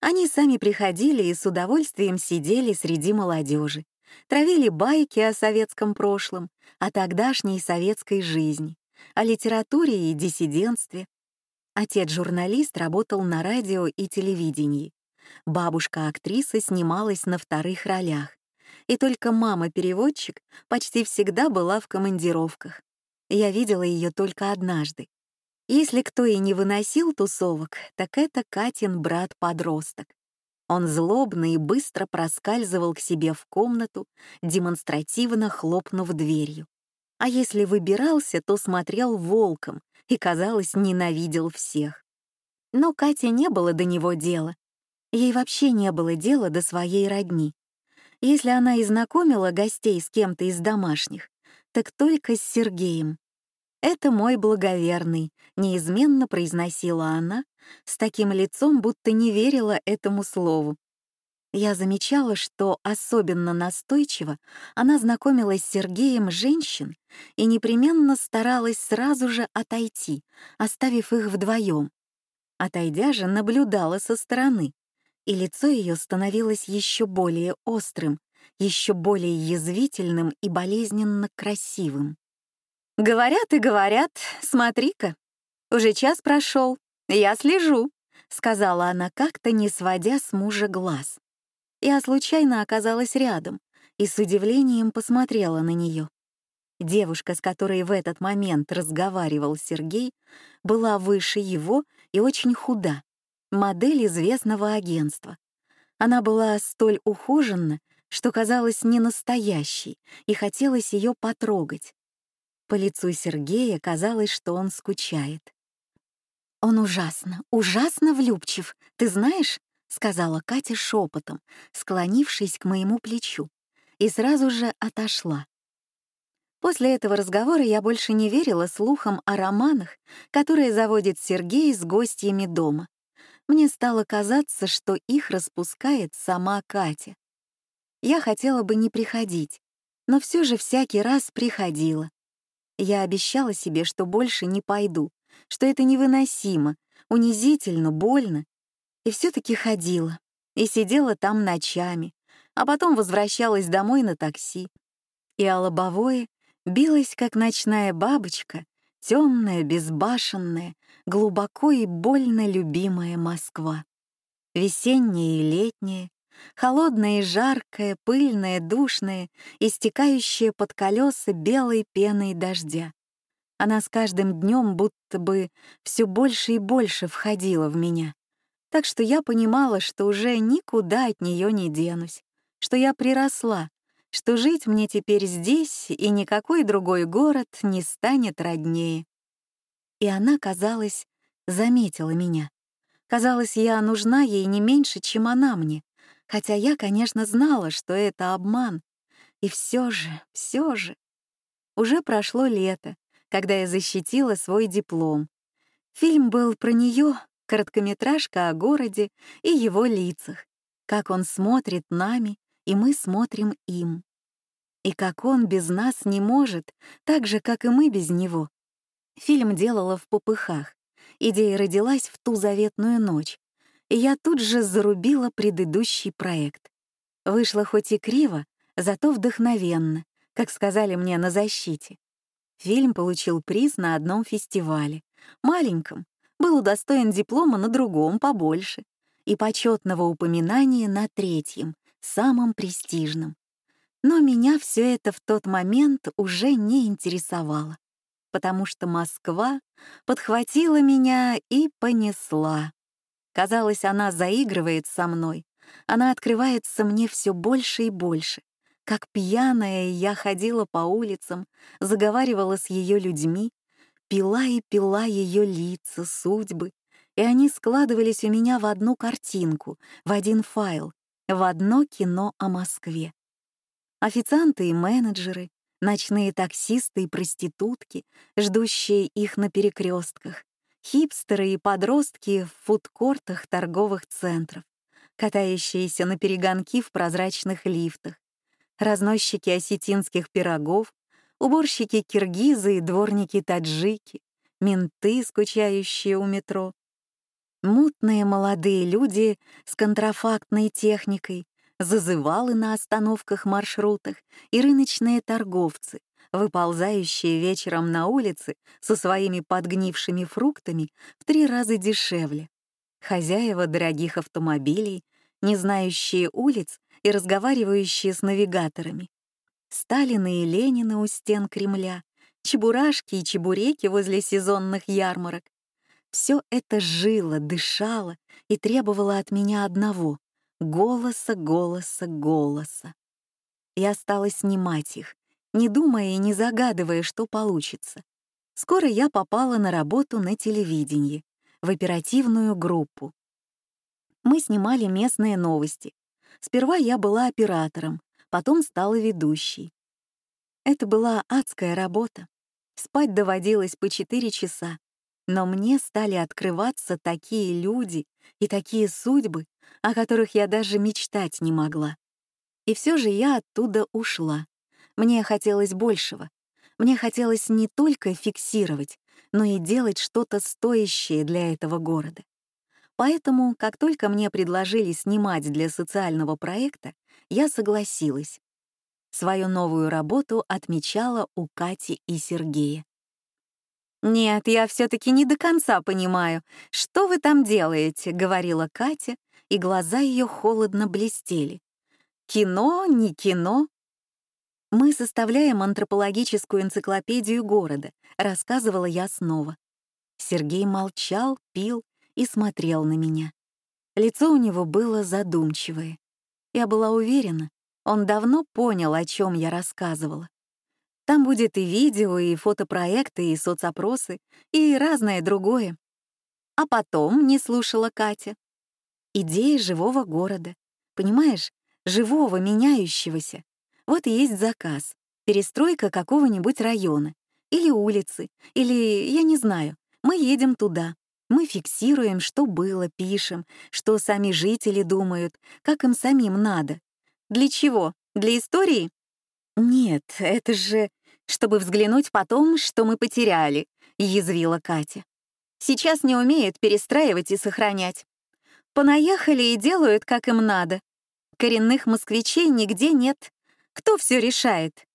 S1: Они сами приходили и с удовольствием сидели среди молодежи, травили байки о советском прошлом, о тогдашней советской жизни, о литературе и диссидентстве. Отец-журналист работал на радио и телевидении, Бабушка-актриса снималась на вторых ролях, и только мама-переводчик почти всегда была в командировках. Я видела ее только однажды. Если кто и не выносил тусовок, так это Катин брат-подросток. Он злобно и быстро проскальзывал к себе в комнату, демонстративно хлопнув дверью. А если выбирался, то смотрел волком и, казалось, ненавидел всех. Но Кате не было до него дела. Ей вообще не было дела до своей родни. Если она и знакомила гостей с кем-то из домашних, так только с Сергеем. «Это мой благоверный», — неизменно произносила она, с таким лицом, будто не верила этому слову. Я замечала, что особенно настойчиво она знакомилась с Сергеем женщин и непременно старалась сразу же отойти, оставив их вдвоем. Отойдя же, наблюдала со стороны, и лицо ее становилось еще более острым, еще более язвительным и болезненно красивым. «Говорят и говорят, смотри-ка, уже час прошел, я слежу», — сказала она как-то, не сводя с мужа глаз. Я случайно оказалась рядом и с удивлением посмотрела на нее. Девушка, с которой в этот момент разговаривал Сергей, была выше его и очень худа, модель известного агентства. Она была столь ухожена, что казалась ненастоящей, и хотелось ее потрогать. По лицу Сергея казалось, что он скучает. «Он ужасно, ужасно влюбчив, ты знаешь?» — сказала Катя шепотом, склонившись к моему плечу, и сразу же отошла. После этого разговора я больше не верила слухам о романах, которые заводит Сергей с гостями дома. Мне стало казаться, что их распускает сама Катя. Я хотела бы не приходить, но все же всякий раз приходила. Я обещала себе, что больше не пойду, что это невыносимо, унизительно, больно, и все таки ходила, и сидела там ночами, а потом возвращалась домой на такси. И о лобовое билась, как ночная бабочка, темная, безбашенная, глубоко и больно любимая Москва. Весенняя и летняя, холодная и жаркая, пыльная, душная, истекающая под колеса белой пеной дождя. Она с каждым днем будто бы все больше и больше входила в меня так что я понимала, что уже никуда от нее не денусь, что я приросла, что жить мне теперь здесь, и никакой другой город не станет роднее. И она, казалось, заметила меня. Казалось, я нужна ей не меньше, чем она мне, хотя я, конечно, знала, что это обман. И все же, все же. Уже прошло лето, когда я защитила свой диплом. Фильм был про нее, Короткометражка о городе и его лицах, как он смотрит нами, и мы смотрим им. И как он без нас не может, так же, как и мы без него. Фильм делала в попыхах. Идея родилась в ту заветную ночь, я тут же зарубила предыдущий проект. Вышло хоть и криво, зато вдохновенно, как сказали мне на защите. Фильм получил приз на одном фестивале, маленьком, был удостоен диплома на другом побольше и почетного упоминания на третьем, самом престижном. Но меня все это в тот момент уже не интересовало, потому что Москва подхватила меня и понесла. Казалось, она заигрывает со мной, она открывается мне все больше и больше. Как пьяная я ходила по улицам, заговаривала с ее людьми, пила и пила ее лица, судьбы, и они складывались у меня в одну картинку, в один файл, в одно кино о Москве. Официанты и менеджеры, ночные таксисты и проститутки, ждущие их на перекрестках, хипстеры и подростки в фудкортах торговых центров, катающиеся на перегонки в прозрачных лифтах, разносчики осетинских пирогов уборщики-киргизы и дворники-таджики, менты, скучающие у метро. Мутные молодые люди с контрафактной техникой, зазывалы на остановках-маршрутах и рыночные торговцы, выползающие вечером на улице со своими подгнившими фруктами в три раза дешевле, хозяева дорогих автомобилей, не знающие улиц и разговаривающие с навигаторами, Сталины и Ленины у стен Кремля, чебурашки и чебуреки возле сезонных ярмарок. Все это жило, дышало и требовало от меня одного — Голоса, голоса, голоса. Я стала снимать их, не думая и не загадывая, что получится. Скоро я попала на работу на телевидении, в оперативную группу. Мы снимали местные новости. Сперва я была оператором, потом стала ведущей. Это была адская работа. Спать доводилось по 4 часа. Но мне стали открываться такие люди и такие судьбы, о которых я даже мечтать не могла. И все же я оттуда ушла. Мне хотелось большего. Мне хотелось не только фиксировать, но и делать что-то стоящее для этого города. Поэтому, как только мне предложили снимать для социального проекта, я согласилась. Свою новую работу отмечала у Кати и Сергея. «Нет, я все-таки не до конца понимаю, что вы там делаете», — говорила Катя, и глаза ее холодно блестели. «Кино, не кино». «Мы составляем антропологическую энциклопедию города», — рассказывала я снова. Сергей молчал, пил и смотрел на меня. Лицо у него было задумчивое. Я была уверена, он давно понял, о чем я рассказывала. Там будет и видео, и фотопроекты, и соцопросы, и разное другое. А потом не слушала Катя. Идея живого города. Понимаешь, живого, меняющегося. Вот есть заказ. Перестройка какого-нибудь района. Или улицы. Или, я не знаю, мы едем туда. Мы фиксируем, что было, пишем, что сами жители думают, как им самим надо. Для чего? Для истории? «Нет, это же чтобы взглянуть потом, что мы потеряли», — язвила Катя. «Сейчас не умеют перестраивать и сохранять. Понаехали и делают, как им надо. Коренных москвичей нигде нет. Кто все решает?»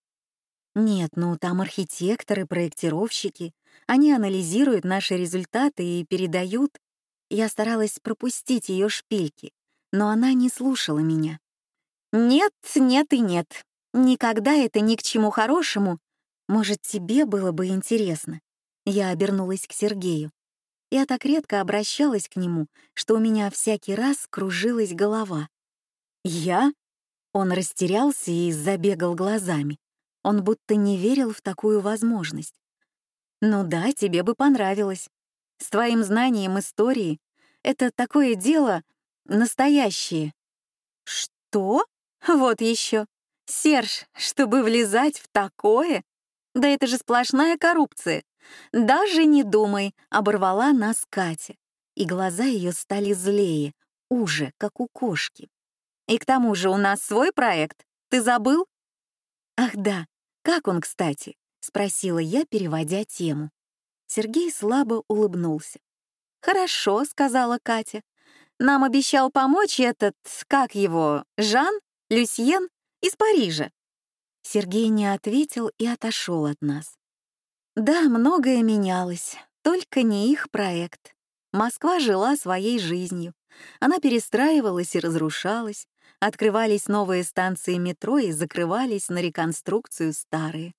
S1: «Нет, ну там архитекторы, проектировщики. Они анализируют наши результаты и передают. Я старалась пропустить ее шпильки, но она не слушала меня. «Нет, нет и нет. Никогда это ни к чему хорошему. Может, тебе было бы интересно. Я обернулась к Сергею. Я так редко обращалась к нему, что у меня всякий раз кружилась голова. «Я?» Он растерялся и забегал глазами. Он будто не верил в такую возможность. «Ну да, тебе бы понравилось. С твоим знанием истории это такое дело настоящее». «Что? Вот еще. Серж, чтобы влезать в такое? Да это же сплошная коррупция. Даже не думай, оборвала нас Катя. И глаза ее стали злее, уже, как у кошки. И к тому же у нас свой проект. Ты забыл? Ах да, как он, кстати? Спросила я, переводя тему. Сергей слабо улыбнулся. «Хорошо», — сказала Катя. «Нам обещал помочь этот, как его, Жан, Люсьен из Парижа». Сергей не ответил и отошел от нас. Да, многое менялось, только не их проект. Москва жила своей жизнью. Она перестраивалась и разрушалась, открывались новые станции метро и закрывались на реконструкцию старые.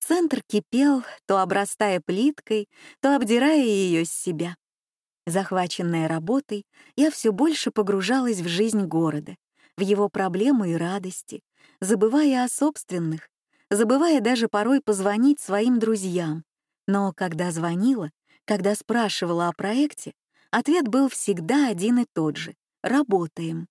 S1: Центр кипел, то обрастая плиткой, то обдирая ее с себя. Захваченная работой, я все больше погружалась в жизнь города, в его проблемы и радости, забывая о собственных, забывая даже порой позвонить своим друзьям. Но когда звонила, когда спрашивала о проекте, ответ был всегда один и тот же — «работаем».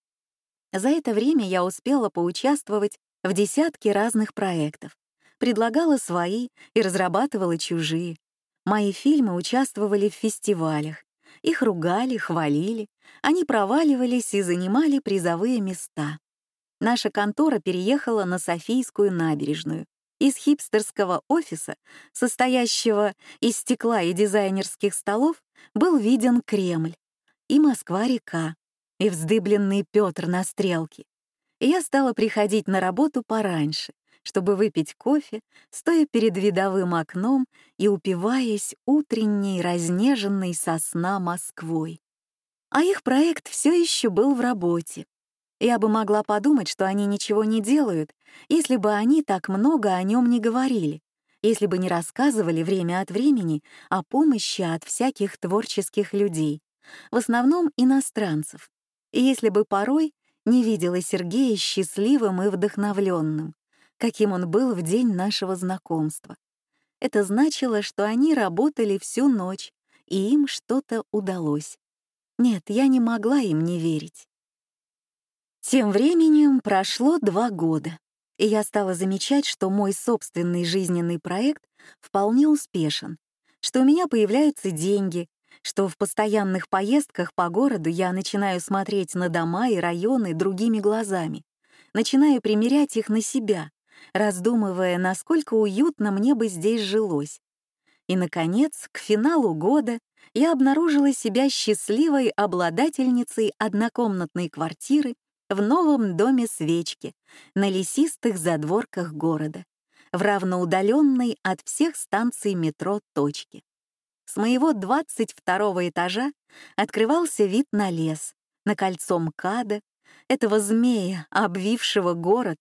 S1: За это время я успела поучаствовать в десятке разных проектов, предлагала свои и разрабатывала чужие. Мои фильмы участвовали в фестивалях, их ругали, хвалили, они проваливались и занимали призовые места. Наша контора переехала на Софийскую набережную. Из хипстерского офиса, состоящего из стекла и дизайнерских столов, был виден Кремль и Москва-река, и вздыбленный Петр на стрелке. И я стала приходить на работу пораньше, чтобы выпить кофе, стоя перед видовым окном и упиваясь утренней, разнеженной сосна Москвой. А их проект все еще был в работе. Я бы могла подумать, что они ничего не делают, если бы они так много о нем не говорили, если бы не рассказывали время от времени о помощи от всяких творческих людей, в основном иностранцев, если бы порой не видела Сергея счастливым и вдохновленным, каким он был в день нашего знакомства. Это значило, что они работали всю ночь, и им что-то удалось. Нет, я не могла им не верить. Тем временем прошло два года, и я стала замечать, что мой собственный жизненный проект вполне успешен, что у меня появляются деньги, что в постоянных поездках по городу я начинаю смотреть на дома и районы другими глазами, начинаю примерять их на себя, раздумывая, насколько уютно мне бы здесь жилось. И, наконец, к финалу года я обнаружила себя счастливой обладательницей однокомнатной квартиры в новом доме свечки на лесистых задворках города, в равноудаленной от всех станций метро точке. С моего 22 этажа открывался вид на лес, на кольцо МКАДа, этого змея, обвившего город,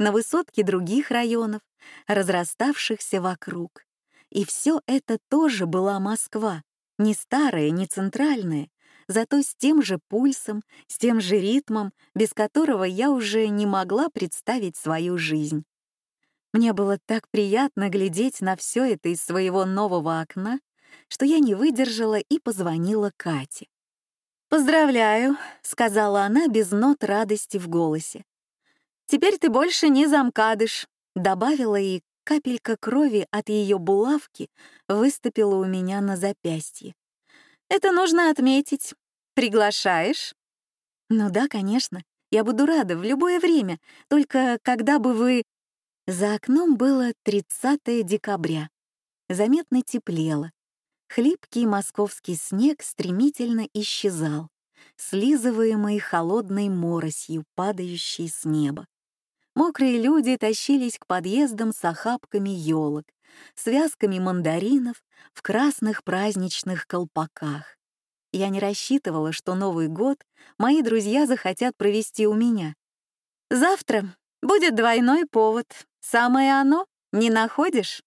S1: на высотки других районов, разраставшихся вокруг. И все это тоже была Москва, не старая, не центральная, зато с тем же пульсом, с тем же ритмом, без которого я уже не могла представить свою жизнь. Мне было так приятно глядеть на все это из своего нового окна, что я не выдержала и позвонила Кате. «Поздравляю», — сказала она без нот радости в голосе. «Теперь ты больше не замкадыш», — добавила и капелька крови от ее булавки выступила у меня на запястье. «Это нужно отметить. Приглашаешь?» «Ну да, конечно. Я буду рада в любое время. Только когда бы вы...» За окном было 30 декабря. Заметно теплело. Хлипкий московский снег стремительно исчезал, слизываемый холодной моросью, падающей с неба. Мокрые люди тащились к подъездам с охапками елок, связками мандаринов в красных праздничных колпаках. Я не рассчитывала, что Новый год мои друзья захотят провести у меня. Завтра будет двойной повод. Самое оно, не находишь?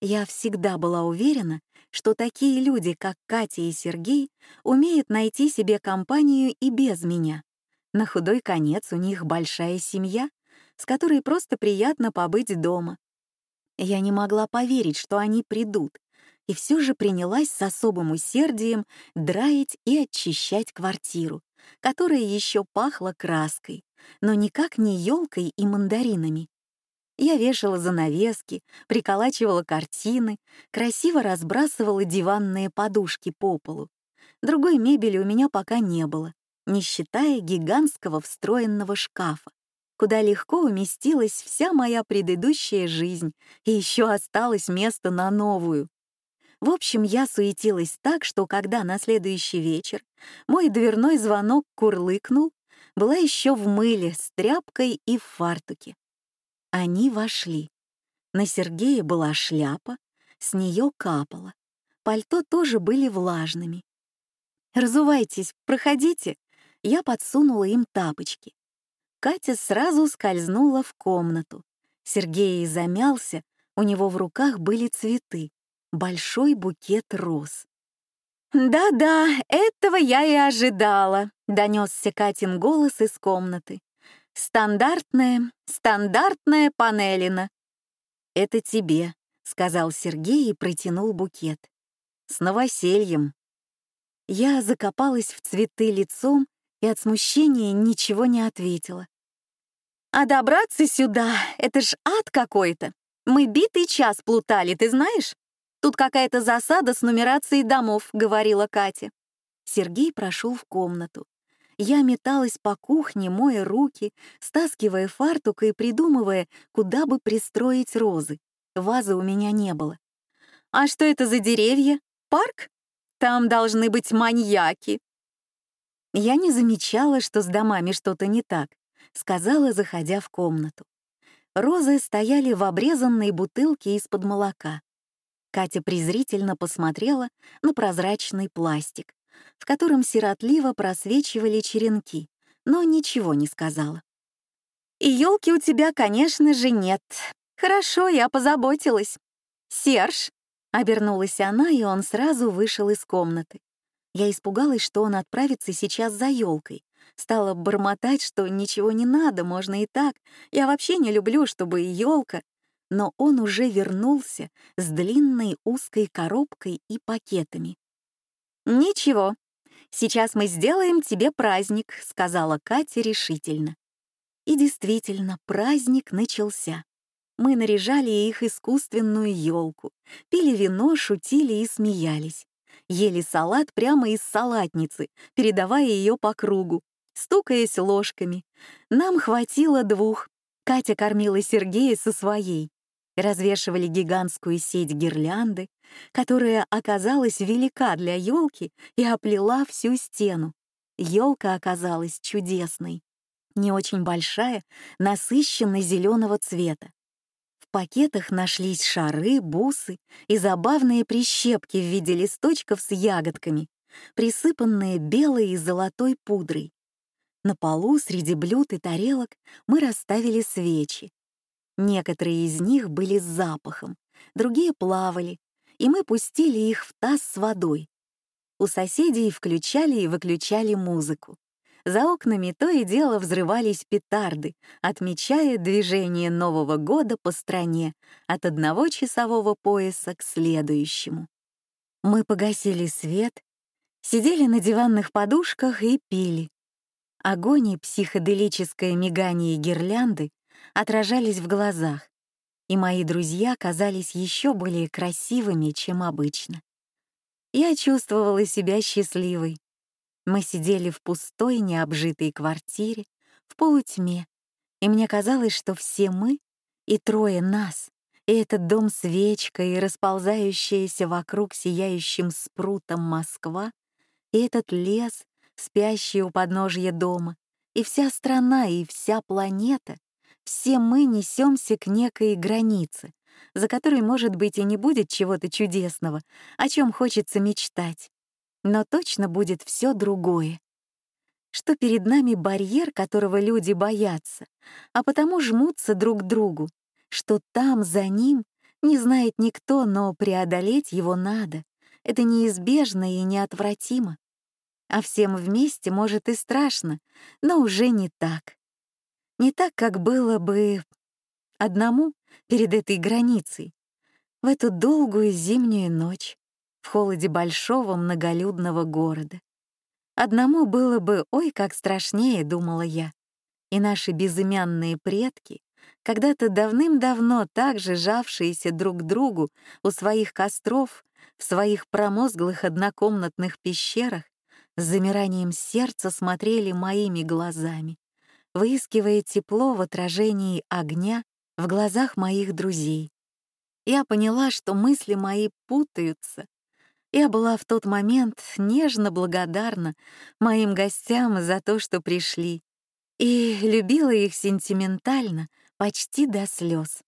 S1: Я всегда была уверена, что такие люди, как Катя и Сергей, умеют найти себе компанию и без меня. На худой конец у них большая семья, с которой просто приятно побыть дома. Я не могла поверить, что они придут, и все же принялась с особым усердием драить и очищать квартиру, которая еще пахла краской, но никак не елкой и мандаринами. Я вешала занавески, приколачивала картины, красиво разбрасывала диванные подушки по полу. Другой мебели у меня пока не было, не считая гигантского встроенного шкафа, куда легко уместилась вся моя предыдущая жизнь, и еще осталось место на новую. В общем, я суетилась так, что когда на следующий вечер мой дверной звонок курлыкнул, была еще в мыле с тряпкой и в фартуке. Они вошли. На Сергее была шляпа, с нее капало. Пальто тоже были влажными. «Разувайтесь, проходите». Я подсунула им тапочки. Катя сразу скользнула в комнату. Сергей замялся, у него в руках были цветы большой букет роз. «Да-да, этого я и ожидала», — донесся Катин голос из комнаты. «Стандартная, стандартная панелина». «Это тебе», — сказал Сергей и протянул букет. «С новосельем». Я закопалась в цветы лицом и от смущения ничего не ответила. «А добраться сюда — это ж ад какой-то. Мы битый час плутали, ты знаешь? «Тут какая-то засада с нумерацией домов», — говорила Катя. Сергей прошел в комнату. Я металась по кухне, моя руки, стаскивая фартук и придумывая, куда бы пристроить розы. Вазы у меня не было. «А что это за деревья? Парк? Там должны быть маньяки». Я не замечала, что с домами что-то не так, сказала, заходя в комнату. Розы стояли в обрезанной бутылке из-под молока. Катя презрительно посмотрела на прозрачный пластик, в котором сиротливо просвечивали черенки, но ничего не сказала. «И елки у тебя, конечно же, нет. Хорошо, я позаботилась. Серж!» — обернулась она, и он сразу вышел из комнаты. Я испугалась, что он отправится сейчас за елкой. Стала бормотать, что ничего не надо, можно и так. Я вообще не люблю, чтобы елка. Но он уже вернулся с длинной узкой коробкой и пакетами. «Ничего, сейчас мы сделаем тебе праздник», — сказала Катя решительно. И действительно, праздник начался. Мы наряжали их искусственную елку, пили вино, шутили и смеялись. Ели салат прямо из салатницы, передавая ее по кругу, стукаясь ложками. Нам хватило двух. Катя кормила Сергея со своей. Развешивали гигантскую сеть гирлянды, которая оказалась велика для елки и оплела всю стену. Елка оказалась чудесной. Не очень большая, насыщенно зеленого цвета пакетах нашлись шары, бусы и забавные прищепки в виде листочков с ягодками, присыпанные белой и золотой пудрой. На полу среди блюд и тарелок мы расставили свечи. Некоторые из них были с запахом, другие плавали, и мы пустили их в таз с водой. У соседей включали и выключали музыку. За окнами то и дело взрывались петарды, отмечая движение Нового года по стране от одного часового пояса к следующему. Мы погасили свет, сидели на диванных подушках и пили. Огонь и психоделическое мигание гирлянды отражались в глазах, и мои друзья казались еще более красивыми, чем обычно. Я чувствовала себя счастливой, мы сидели в пустой, необжитой квартире, в полутьме, и мне казалось, что все мы и трое нас, и этот дом свечка, и расползающаяся вокруг сияющим спрутом Москва, и этот лес, спящий у подножья дома, и вся страна, и вся планета, все мы несемся к некой границе, за которой, может быть, и не будет чего-то чудесного, о чем хочется мечтать но точно будет все другое. Что перед нами барьер, которого люди боятся, а потому жмутся друг к другу, что там, за ним, не знает никто, но преодолеть его надо. Это неизбежно и неотвратимо. А всем вместе, может, и страшно, но уже не так. Не так, как было бы одному перед этой границей, в эту долгую зимнюю ночь в холоде большого многолюдного города. Одному было бы ой как страшнее, думала я. И наши безымянные предки, когда-то давным-давно так же жавшиеся друг к другу у своих костров, в своих промозглых однокомнатных пещерах, с замиранием сердца смотрели моими глазами, выискивая тепло в отражении огня в глазах моих друзей. Я поняла, что мысли мои путаются, я была в тот момент нежно благодарна моим гостям за то, что пришли, и любила их сентиментально, почти до слез.